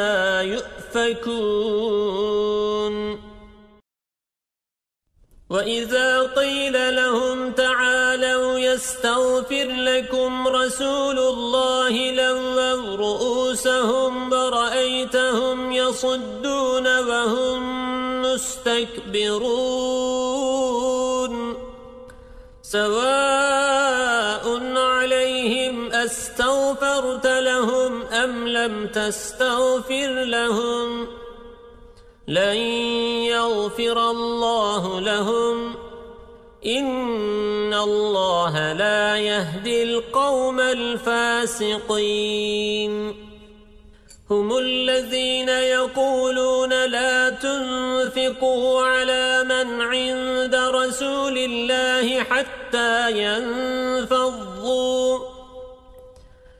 أنا يؤفكون وإذا قيل لهم تعالوا يستغفر لكم رسول الله لووا رؤوسهم ورأيتهم يصدون وهم مستكبرون سواء عليهم أستغفرت لهم أم لم تستغفر لهم لن يغفر الله لهم إن الله لا يهدي القوم الفاسقين هم الذين يقولون لا تنفقوا على من عند رسول الله حتى ينفضوا